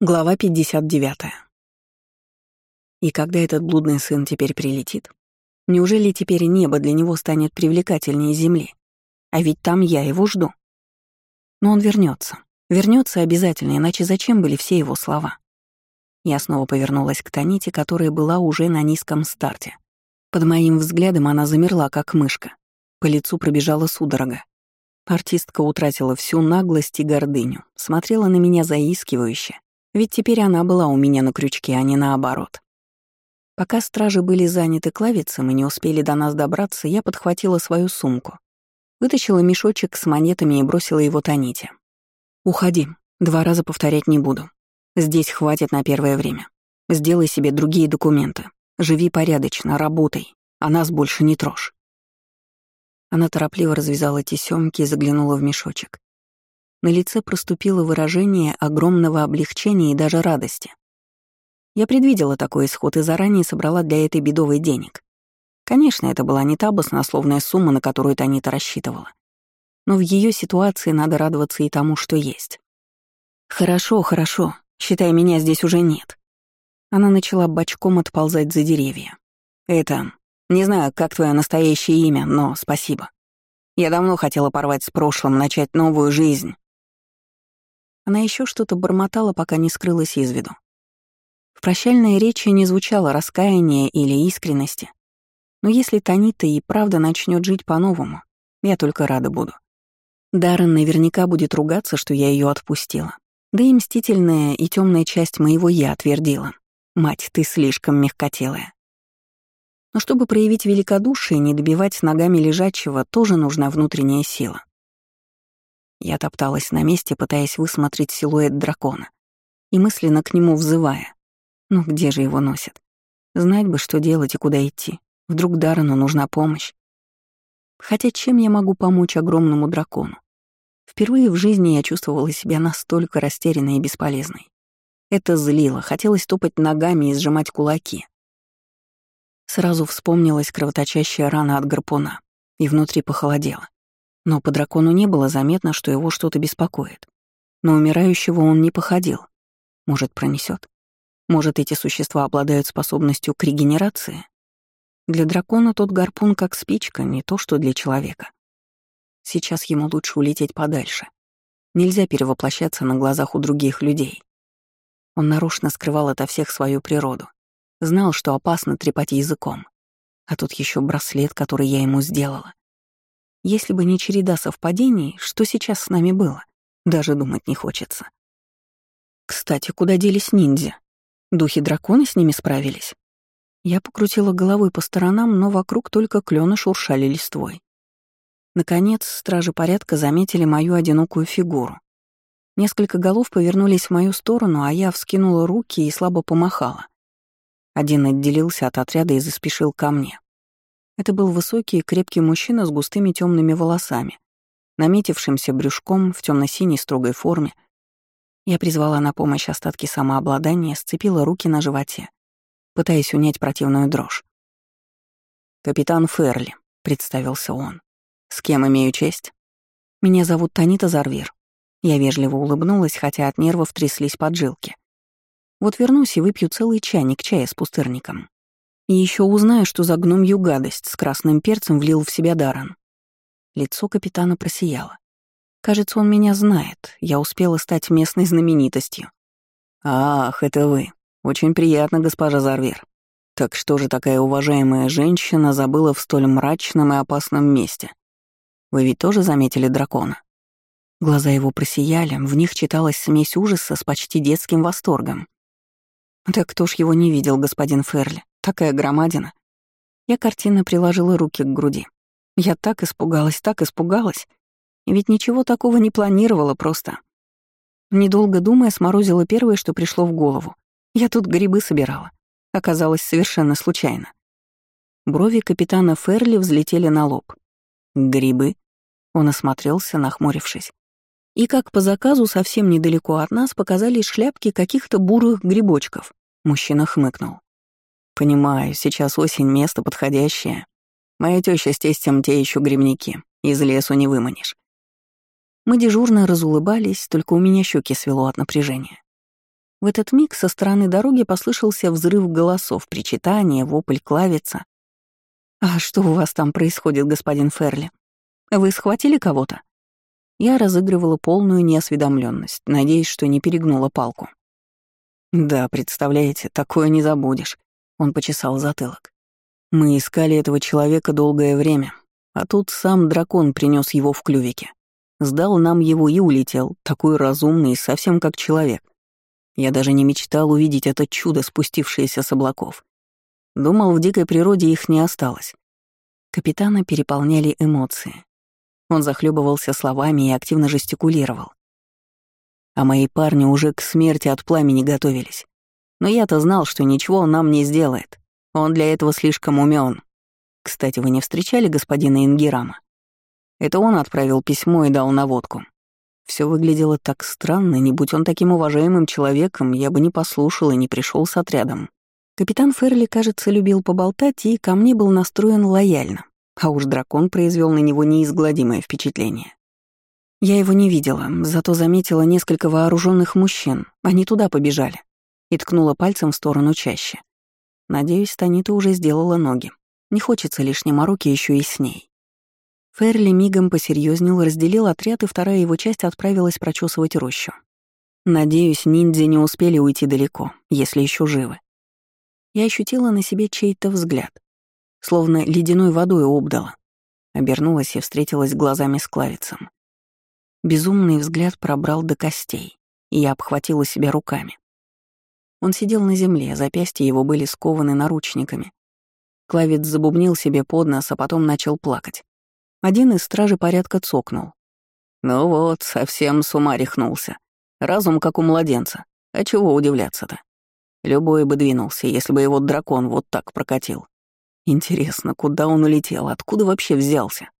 Глава 59. И когда этот блудный сын теперь прилетит? Неужели теперь небо для него станет привлекательнее земли? А ведь там я его жду. Но он вернется. Вернется обязательно, иначе зачем были все его слова? Я снова повернулась к Таните, которая была уже на низком старте. Под моим взглядом она замерла, как мышка. По лицу пробежала судорога. Артистка утратила всю наглость и гордыню, смотрела на меня заискивающе, ведь теперь она была у меня на крючке, а не наоборот. Пока стражи были заняты клавицем и не успели до нас добраться, я подхватила свою сумку. Вытащила мешочек с монетами и бросила его Таните. «Уходи. Два раза повторять не буду. Здесь хватит на первое время. Сделай себе другие документы. Живи порядочно, работай, а нас больше не трожь». Она торопливо развязала тесёмки и заглянула в мешочек. На лице проступило выражение огромного облегчения и даже радости. Я предвидела такой исход и заранее собрала для этой бедовой денег. Конечно, это была не та баснословная сумма, на которую Танита рассчитывала. Но в ее ситуации надо радоваться и тому, что есть. «Хорошо, хорошо. Считай, меня здесь уже нет». Она начала бочком отползать за деревья. «Это... Не знаю, как твое настоящее имя, но спасибо. Я давно хотела порвать с прошлым, начать новую жизнь. Она еще что-то бормотала, пока не скрылась из виду. В прощальной речи не звучало раскаяния или искренности. Но если Танита и правда начнет жить по-новому, я только рада буду. Даррен наверняка будет ругаться, что я ее отпустила. Да и мстительная и темная часть моего «я» отвердила. «Мать, ты слишком мягкотелая». Но чтобы проявить великодушие и не добивать ногами лежачего, тоже нужна внутренняя сила. Я топталась на месте, пытаясь высмотреть силуэт дракона и мысленно к нему взывая. Ну где же его носят? Знать бы, что делать и куда идти. Вдруг Даррену нужна помощь. Хотя чем я могу помочь огромному дракону? Впервые в жизни я чувствовала себя настолько растерянной и бесполезной. Это злило, хотелось топать ногами и сжимать кулаки. Сразу вспомнилась кровоточащая рана от гарпуна, и внутри похолодело. Но по дракону не было заметно, что его что-то беспокоит. На умирающего он не походил. Может, пронесет? Может, эти существа обладают способностью к регенерации? Для дракона тот гарпун как спичка, не то что для человека. Сейчас ему лучше улететь подальше. Нельзя перевоплощаться на глазах у других людей. Он нарочно скрывал ото всех свою природу. Знал, что опасно трепать языком. А тут еще браслет, который я ему сделала. Если бы не череда совпадений, что сейчас с нами было, даже думать не хочется. Кстати, куда делись ниндзя? Духи дракона с ними справились? Я покрутила головой по сторонам, но вокруг только клёны шуршали листвой. Наконец, стражи порядка заметили мою одинокую фигуру. Несколько голов повернулись в мою сторону, а я вскинула руки и слабо помахала. Один отделился от отряда и заспешил ко мне. Это был высокий и крепкий мужчина с густыми темными волосами, наметившимся брюшком в темно-синей строгой форме. Я призвала на помощь остатки самообладания, сцепила руки на животе, пытаясь унять противную дрожь. «Капитан Ферли», — представился он. «С кем имею честь?» «Меня зовут Танита Зарвир». Я вежливо улыбнулась, хотя от нервов тряслись поджилки. «Вот вернусь и выпью целый чайник чая с пустырником». И еще узнаю, что за гномью гадость с красным перцем влил в себя Даран. Лицо капитана просияло. Кажется, он меня знает. Я успела стать местной знаменитостью. «Ах, это вы. Очень приятно, госпожа Зарвер. Так что же такая уважаемая женщина забыла в столь мрачном и опасном месте? Вы ведь тоже заметили дракона?» Глаза его просияли, в них читалась смесь ужаса с почти детским восторгом. «Так кто ж его не видел, господин Ферли? Такая громадина. Я картинно приложила руки к груди. Я так испугалась, так испугалась. Ведь ничего такого не планировала просто. Недолго думая, сморозила первое, что пришло в голову. Я тут грибы собирала. Оказалось совершенно случайно. Брови капитана Ферли взлетели на лоб. «Грибы?» Он осмотрелся, нахмурившись. И как по заказу совсем недалеко от нас показались шляпки каких-то бурых грибочков. Мужчина хмыкнул. Понимаю, сейчас осень, место подходящее. Моя теща с тестем те еще грибники, из лесу не выманишь. Мы дежурно разулыбались, только у меня щеки свело от напряжения. В этот миг со стороны дороги послышался взрыв голосов, причитание, вопль клавица. «А что у вас там происходит, господин Ферли? Вы схватили кого-то?» Я разыгрывала полную неосведомленность, надеясь, что не перегнула палку. «Да, представляете, такое не забудешь», — он почесал затылок. «Мы искали этого человека долгое время, а тут сам дракон принес его в клювике. Сдал нам его и улетел, такой разумный, совсем как человек. Я даже не мечтал увидеть это чудо, спустившееся с облаков. Думал, в дикой природе их не осталось. Капитана переполняли эмоции. Он захлебывался словами и активно жестикулировал. А мои парни уже к смерти от пламени готовились. Но я-то знал, что ничего он нам не сделает. Он для этого слишком умен. Кстати, вы не встречали господина Ингирама? Это он отправил письмо и дал наводку. Все выглядело так странно, не будь он таким уважаемым человеком, я бы не послушал и не пришел с отрядом. Капитан Ферли, кажется, любил поболтать и ко мне был настроен лояльно, а уж дракон произвел на него неизгладимое впечатление. Я его не видела, зато заметила несколько вооруженных мужчин, они туда побежали, и ткнула пальцем в сторону чаще. Надеюсь, Танита уже сделала ноги. Не хочется лишней мороки еще и с ней. Ферли мигом посерьезнел, разделил отряд, и вторая его часть отправилась прочесывать рощу. Надеюсь, ниндзя не успели уйти далеко, если еще живы. Я ощутила на себе чей-то взгляд, словно ледяной водой обдала. Обернулась и встретилась глазами с клавицем. Безумный взгляд пробрал до костей, и я обхватила себя руками. Он сидел на земле, запястья его были скованы наручниками. Клавец забубнил себе под нос, а потом начал плакать. Один из стражей порядка цокнул. «Ну вот, совсем с ума рехнулся. Разум как у младенца. А чего удивляться-то? Любой бы двинулся, если бы его дракон вот так прокатил. Интересно, куда он улетел, откуда вообще взялся?»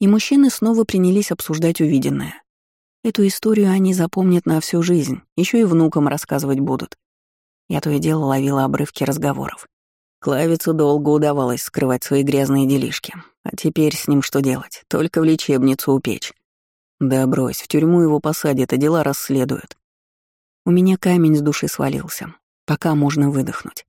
И мужчины снова принялись обсуждать увиденное. Эту историю они запомнят на всю жизнь, еще и внукам рассказывать будут. Я то и дело ловила обрывки разговоров. Клавицу долго удавалось скрывать свои грязные делишки. А теперь с ним что делать? Только в лечебницу упечь. Да брось, в тюрьму его посадят, а дела расследуют. У меня камень с души свалился. Пока можно выдохнуть.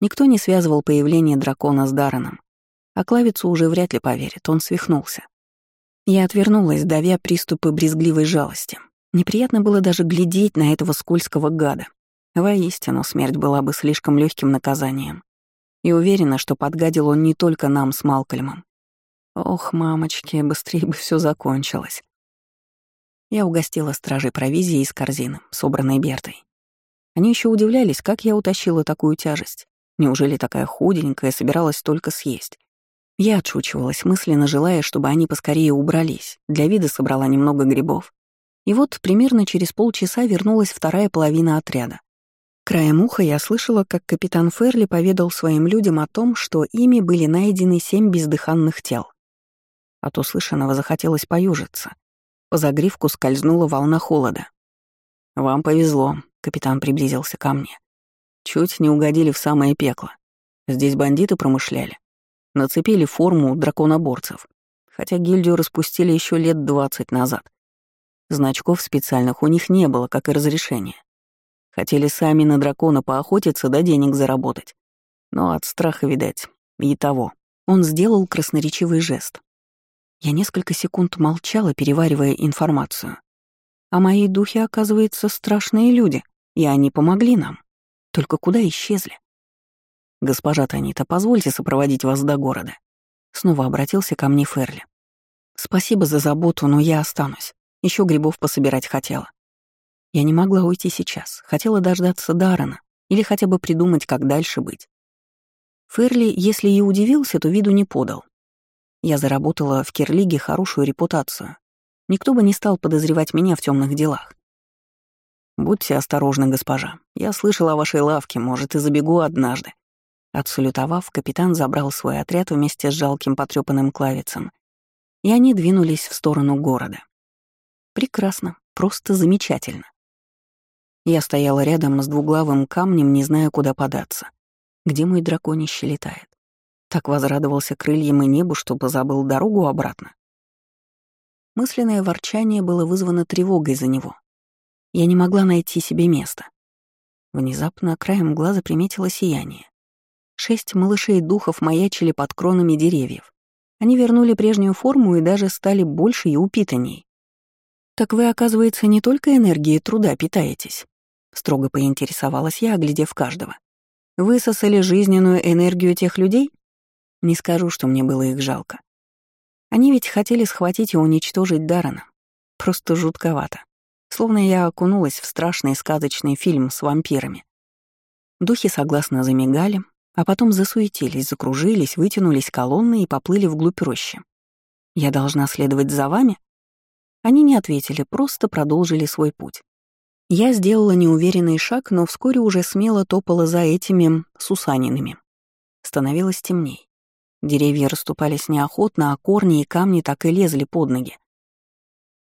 Никто не связывал появление дракона с Дараном. А Клавицу уже вряд ли поверит, он свихнулся. Я отвернулась, давя приступы брезгливой жалости. Неприятно было даже глядеть на этого скользкого гада. Воистину, смерть была бы слишком легким наказанием. И уверена, что подгадил он не только нам с Малкольмом. Ох, мамочки, быстрее бы все закончилось. Я угостила стражей провизии из корзины, собранной Бертой. Они еще удивлялись, как я утащила такую тяжесть. Неужели такая худенькая собиралась только съесть? Я отшучивалась, мысленно желая, чтобы они поскорее убрались. Для вида собрала немного грибов. И вот примерно через полчаса вернулась вторая половина отряда. Краем уха я слышала, как капитан Ферли поведал своим людям о том, что ими были найдены семь бездыханных тел. От услышанного захотелось поюжиться. По загривку скользнула волна холода. «Вам повезло», — капитан приблизился ко мне. «Чуть не угодили в самое пекло. Здесь бандиты промышляли. Нацепили форму драконоборцев, хотя гильдию распустили еще лет двадцать назад. Значков специальных у них не было, как и разрешения. Хотели сами на дракона поохотиться да денег заработать. Но от страха, видать, и того. Он сделал красноречивый жест. Я несколько секунд молчала, переваривая информацию. А мои духи, оказывается, страшные люди, и они помогли нам. Только куда исчезли? «Госпожа Танита, позвольте сопроводить вас до города». Снова обратился ко мне Ферли. «Спасибо за заботу, но я останусь. Еще грибов пособирать хотела. Я не могла уйти сейчас, хотела дождаться Дарана или хотя бы придумать, как дальше быть. Ферли, если и удивился, то виду не подал. Я заработала в Кирлиге хорошую репутацию. Никто бы не стал подозревать меня в темных делах. «Будьте осторожны, госпожа. Я слышала о вашей лавке, может, и забегу однажды». Отсалютовав, капитан забрал свой отряд вместе с жалким потрёпанным клавицем, и они двинулись в сторону города. Прекрасно, просто замечательно. Я стояла рядом с двуглавым камнем, не зная, куда податься. Где мой драконище летает? Так возрадовался крыльям и небу, чтобы забыл дорогу обратно. Мысленное ворчание было вызвано тревогой за него. Я не могла найти себе места. Внезапно краем глаза приметила сияние. Шесть малышей духов маячили под кронами деревьев. Они вернули прежнюю форму и даже стали больше и упитанней. «Так вы, оказывается, не только энергией труда питаетесь?» — строго поинтересовалась я, оглядев каждого. «Высосали жизненную энергию тех людей?» Не скажу, что мне было их жалко. Они ведь хотели схватить и уничтожить Дарана. Просто жутковато. Словно я окунулась в страшный сказочный фильм с вампирами. Духи согласно замигали, а потом засуетились, закружились, вытянулись колонны и поплыли вглубь рощи. «Я должна следовать за вами?» Они не ответили, просто продолжили свой путь. Я сделала неуверенный шаг, но вскоре уже смело топала за этими сусанинами. Становилось темней. Деревья расступались неохотно, а корни и камни так и лезли под ноги.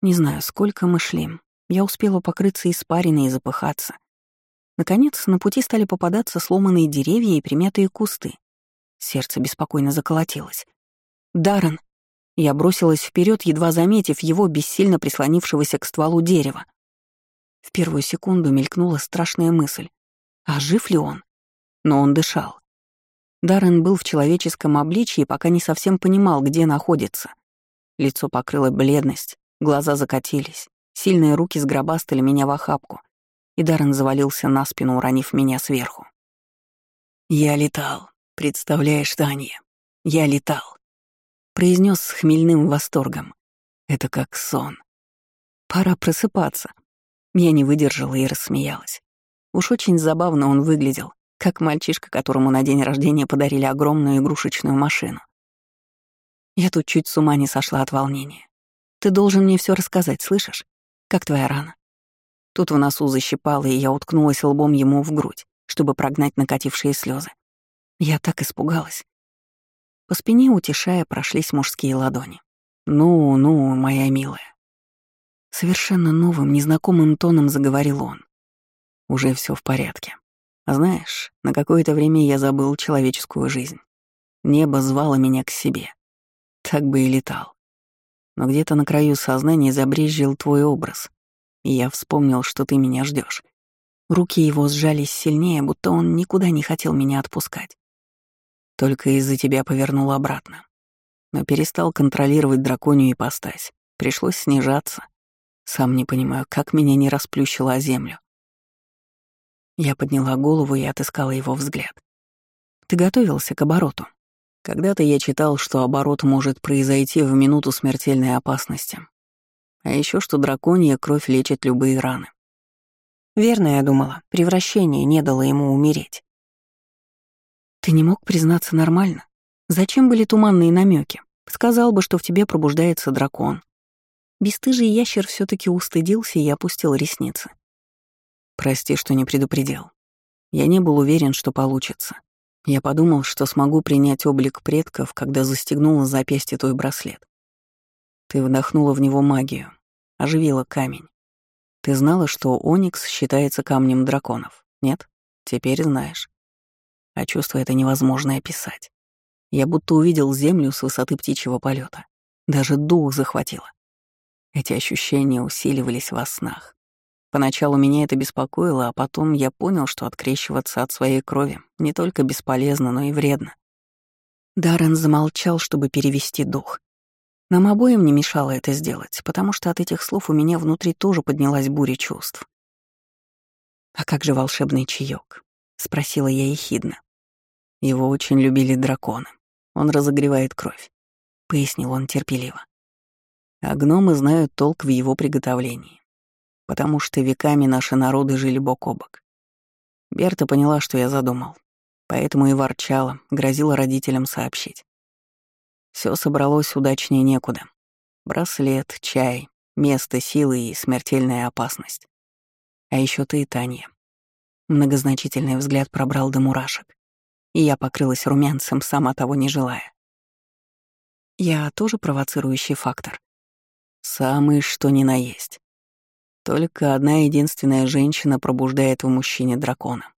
Не знаю, сколько мы шли. Я успела покрыться испариной и запыхаться. Наконец, на пути стали попадаться сломанные деревья и примятые кусты. Сердце беспокойно заколотилось. «Даррен!» Я бросилась вперед, едва заметив его, бессильно прислонившегося к стволу дерева. В первую секунду мелькнула страшная мысль. А жив ли он? Но он дышал. Даррен был в человеческом обличии, пока не совсем понимал, где находится. Лицо покрыло бледность, глаза закатились, сильные руки сгробастали меня в охапку, и Даррен завалился на спину, уронив меня сверху. «Я летал, представляешь, Таня, я летал», — произнес с хмельным восторгом. «Это как сон. Пора просыпаться». Я не выдержала и рассмеялась. Уж очень забавно он выглядел, как мальчишка, которому на день рождения подарили огромную игрушечную машину. Я тут чуть с ума не сошла от волнения. Ты должен мне все рассказать, слышишь? Как твоя рана? Тут в носу защипало, и я уткнулась лбом ему в грудь, чтобы прогнать накатившие слезы. Я так испугалась. По спине, утешая, прошлись мужские ладони. «Ну, ну, моя милая». Совершенно новым, незнакомым тоном заговорил он. «Уже все в порядке. Знаешь, на какое-то время я забыл человеческую жизнь. Небо звало меня к себе. Так бы и летал. Но где-то на краю сознания забрезжил твой образ, и я вспомнил, что ты меня ждешь. Руки его сжались сильнее, будто он никуда не хотел меня отпускать. Только из-за тебя повернул обратно. Но перестал контролировать драконью ипостась. Пришлось снижаться. Сам не понимаю, как меня не расплющило о землю. Я подняла голову и отыскала его взгляд. «Ты готовился к обороту?» Когда-то я читал, что оборот может произойти в минуту смертельной опасности. А еще что драконья кровь лечит любые раны. Верно я думала, превращение не дало ему умереть. Ты не мог признаться нормально? Зачем были туманные намеки? Сказал бы, что в тебе пробуждается дракон. Бестыжий ящер все таки устыдился и опустил ресницы. Прости, что не предупредил. Я не был уверен, что получится. Я подумал, что смогу принять облик предков, когда застегнул на запястье твой браслет. Ты вдохнула в него магию, оживила камень. Ты знала, что Оникс считается камнем драконов, нет? Теперь знаешь. А чувство это невозможно описать. Я будто увидел землю с высоты птичьего полета. Даже дух захватило. Эти ощущения усиливались во снах. Поначалу меня это беспокоило, а потом я понял, что открещиваться от своей крови не только бесполезно, но и вредно. Даррен замолчал, чтобы перевести дух. Нам обоим не мешало это сделать, потому что от этих слов у меня внутри тоже поднялась буря чувств. «А как же волшебный чаек? спросила я ехидно. Его очень любили драконы. Он разогревает кровь, — пояснил он терпеливо. А гномы знают толк в его приготовлении потому что веками наши народы жили бок о бок. Берта поняла, что я задумал, поэтому и ворчала, грозила родителям сообщить. Все собралось удачнее некуда. Браслет, чай, место силы и смертельная опасность. А еще ты, Таня. Многозначительный взгляд пробрал до мурашек, и я покрылась румянцем, сама того не желая. Я тоже провоцирующий фактор. Самый что ни на есть. Только одна единственная женщина пробуждает в мужчине дракона.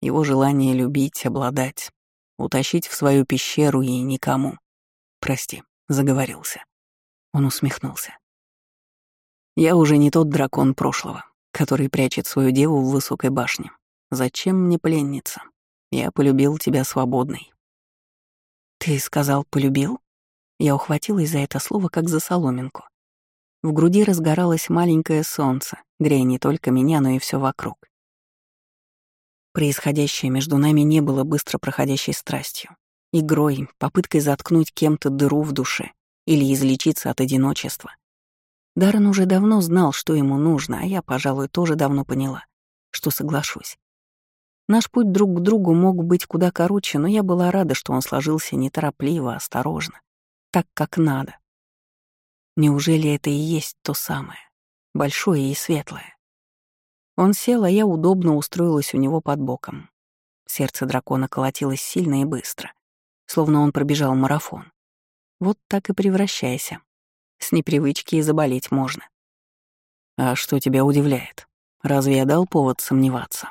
Его желание любить, обладать, утащить в свою пещеру и никому. Прости, заговорился. Он усмехнулся. Я уже не тот дракон прошлого, который прячет свою деву в высокой башне. Зачем мне пленница? Я полюбил тебя свободной». «Ты сказал, полюбил?» Я ухватилась за это слово, как за соломинку. В груди разгоралось маленькое солнце, грея не только меня, но и все вокруг. Происходящее между нами не было быстро проходящей страстью, игрой, попыткой заткнуть кем-то дыру в душе или излечиться от одиночества. Даррен уже давно знал, что ему нужно, а я, пожалуй, тоже давно поняла, что соглашусь. Наш путь друг к другу мог быть куда короче, но я была рада, что он сложился неторопливо, осторожно, так, как надо. Неужели это и есть то самое, большое и светлое? Он сел, а я удобно устроилась у него под боком. Сердце дракона колотилось сильно и быстро, словно он пробежал марафон. Вот так и превращайся. С непривычки и заболеть можно. «А что тебя удивляет? Разве я дал повод сомневаться?»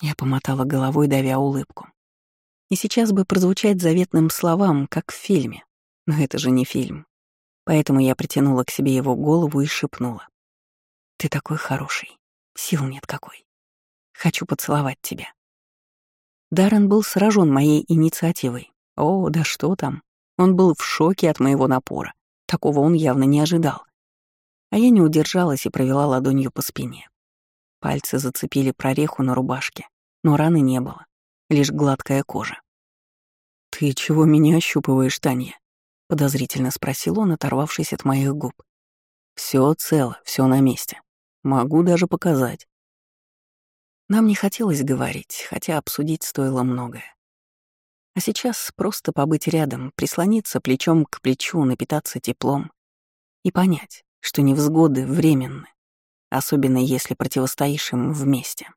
Я помотала головой, давя улыбку. И сейчас бы прозвучать заветным словам, как в фильме. Но это же не фильм. Поэтому я притянула к себе его голову и шепнула. «Ты такой хороший. Сил нет какой. Хочу поцеловать тебя». Даррен был сражен моей инициативой. О, да что там. Он был в шоке от моего напора. Такого он явно не ожидал. А я не удержалась и провела ладонью по спине. Пальцы зацепили прореху на рубашке, но раны не было, лишь гладкая кожа. «Ты чего меня ощупываешь, Таня?» — подозрительно спросил он, оторвавшись от моих губ. Все цело, все на месте. Могу даже показать». Нам не хотелось говорить, хотя обсудить стоило многое. А сейчас просто побыть рядом, прислониться плечом к плечу, напитаться теплом и понять, что невзгоды временны, особенно если противостоишь им вместе.